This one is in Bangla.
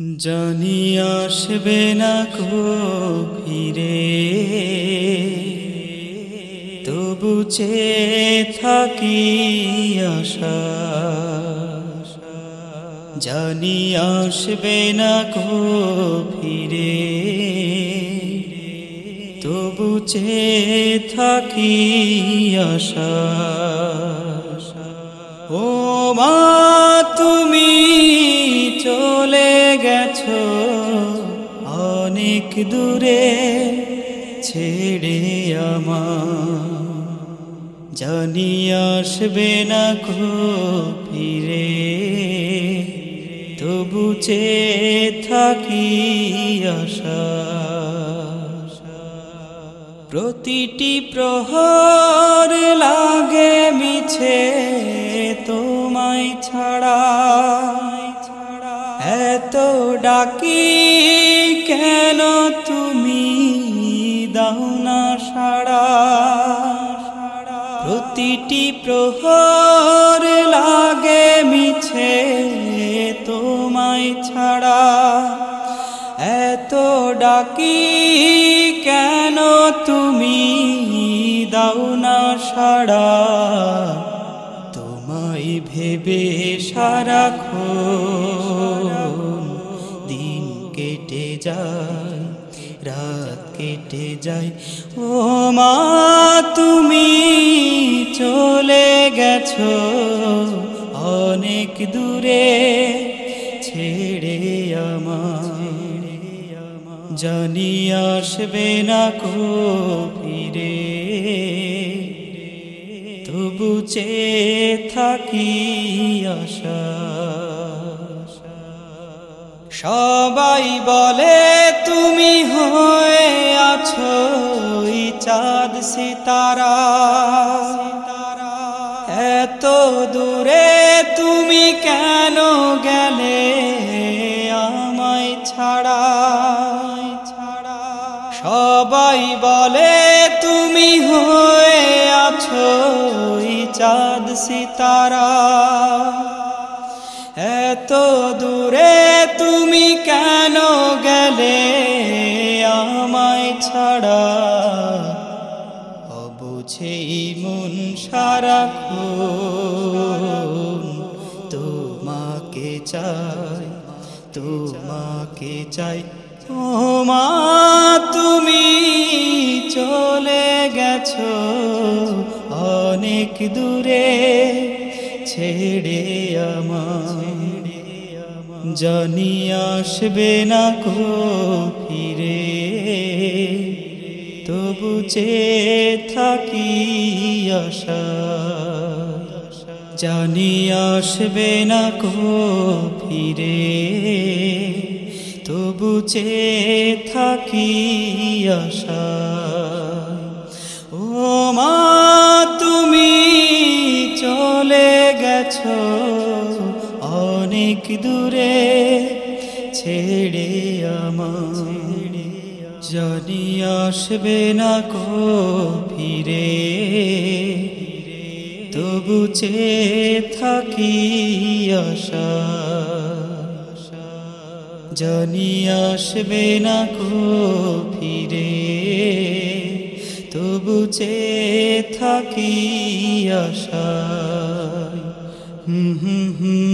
জানি আসবে না কো ফিরে। তবু চেয়ে থাকি আশা। জানি আসবে না কো ফিরে। তবু চেয়ে থাকি আশা। ও মা অনেক দূরে ছেড়ে জানি আসবে না কো ফিরে, তবু চে থাকি আশা। প্রতিটি প্রহর লাগে মিছে তোমায় ছাড়া। এত ডাকি প্রতিটি প্রহর লাগে মিছে তোমায় ছাড়া। এত ডাকি কেন তুমি দাও না সাড়া? তোমায় ভেবে সারা খো দিন কেটে যায়। রাত কেটে যায়। ও মা, তুমি চলে গেছো অনেক দূরে। ছেড়ে আমার। জানি আসবে না কো ফিরে তবু চেয়ে থাকি আশা। সবাই বলে, তুমি হয়ে আছো চাঁদ সিতারা। এত দূরে তুমি কেন গেলে আমায় ছাড়া? ছাড়া সবাই বলে, তুমি হয়ে আছো চাঁদ সিতারা। এত দূরে তুমি কেন গেলে আমায় ছাড়া? অবুঝেই মন সারাক্ষণ তোমাকে চাই তোমাকে চাই। ও মা তুমি চলে গেছো অনেক দূরে। ছেড়ে আমার। জানি আসবে না কো ফিরে। তবু চেয়ে থাকি আশা। জানি আসবে না কো ফিরে। তবু চেয়ে থাকি আশা। আমার জানি আসবে না কো ফিরে, তবু চেয়ে থাকি আশা। জানি আসবে না কো ফিরে, তবু চেয়ে থাকি আশা। হুম হুম হুম।